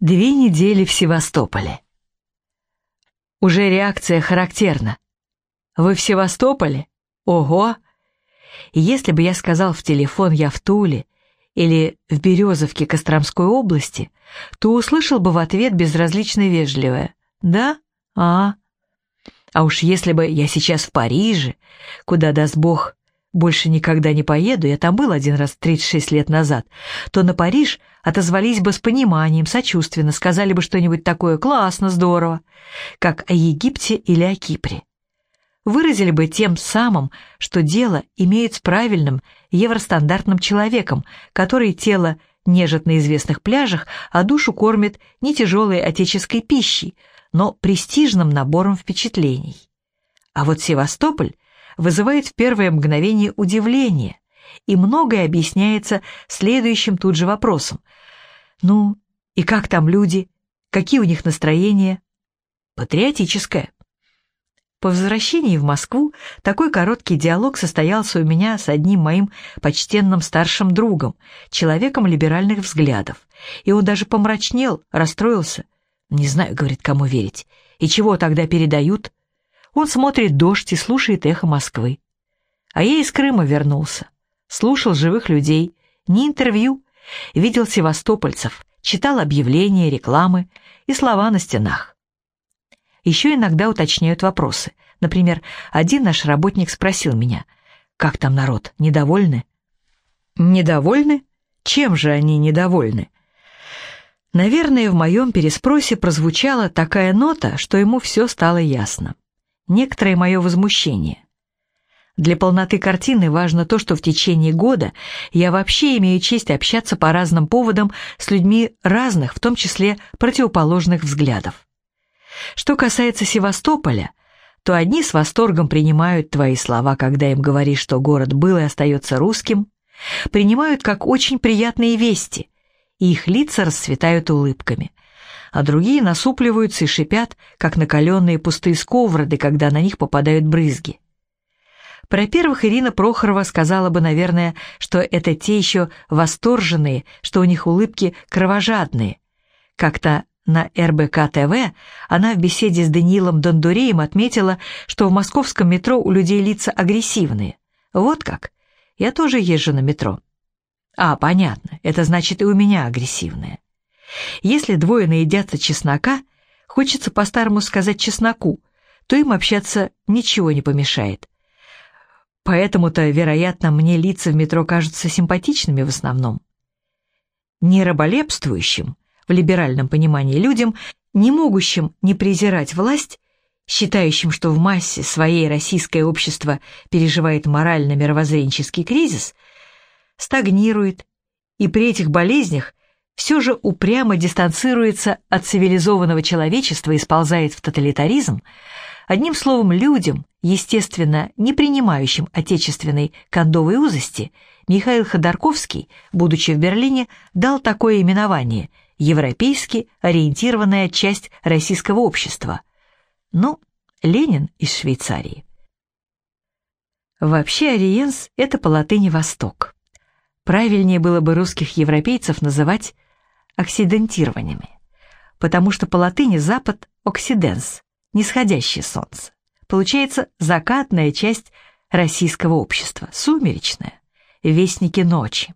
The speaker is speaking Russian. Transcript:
Две недели в Севастополе. Уже реакция характерна. Вы в Севастополе? Ого! Если бы я сказал в телефон «я в Туле» или в Березовке Костромской области, то услышал бы в ответ безразлично вежливое «да? А?» А уж если бы я сейчас в Париже, куда, даст Бог, больше никогда не поеду, я там был один раз 36 лет назад, то на Париж отозвались бы с пониманием, сочувственно, сказали бы что-нибудь такое «классно, здорово», как о Египте или о Кипре. Выразили бы тем самым, что дело имеет с правильным евростандартным человеком, который тело нежит на известных пляжах, а душу кормит не тяжелой отеческой пищей, но престижным набором впечатлений. А вот Севастополь вызывает в первое мгновение удивление, и многое объясняется следующим тут же вопросом. Ну, и как там люди? Какие у них настроения? Патриотическое. По возвращении в Москву такой короткий диалог состоялся у меня с одним моим почтенным старшим другом, человеком либеральных взглядов. И он даже помрачнел, расстроился. «Не знаю, — говорит, — кому верить. И чего тогда передают? Он смотрит дождь и слушает эхо Москвы. А я из Крыма вернулся. Слушал живых людей, не интервью, видел севастопольцев, читал объявления, рекламы и слова на стенах. Еще иногда уточняют вопросы. Например, один наш работник спросил меня, «Как там народ, недовольны?» «Недовольны? Чем же они недовольны?» Наверное, в моем переспросе прозвучала такая нота, что ему все стало ясно некоторое мое возмущение. Для полноты картины важно то, что в течение года я вообще имею честь общаться по разным поводам с людьми разных, в том числе противоположных взглядов. Что касается Севастополя, то одни с восторгом принимают твои слова, когда им говоришь, что город был и остается русским, принимают как очень приятные вести, и их лица расцветают улыбками – а другие насупливаются и шипят, как накаленные пустые сковороды, когда на них попадают брызги. Про первых Ирина Прохорова сказала бы, наверное, что это те еще восторженные, что у них улыбки кровожадные. Как-то на РБК ТВ она в беседе с Даниилом Дондуреем отметила, что в московском метро у людей лица агрессивные. Вот как. Я тоже езжу на метро. А, понятно, это значит и у меня агрессивные. Если двое наедятся чеснока, хочется по-старому сказать чесноку, то им общаться ничего не помешает. Поэтому-то, вероятно, мне лица в метро кажутся симпатичными в основном. Не раболепствующим, в либеральном понимании людям, не могущим не презирать власть, считающим, что в массе своей российское общество переживает морально-мировоззренческий кризис, стагнирует, и при этих болезнях все же упрямо дистанцируется от цивилизованного человечества и сползает в тоталитаризм, одним словом, людям, естественно, не принимающим отечественной кондовой узости, Михаил Ходорковский, будучи в Берлине, дал такое именование «европейски ориентированная часть российского общества». Ну, Ленин из Швейцарии. Вообще Ориенс – это по латыни «восток». Правильнее было бы русских европейцев называть оксидентированиями, потому что по латыни запад – оксиденс, нисходящее солнце. Получается закатная часть российского общества, сумеречная, вестники ночи.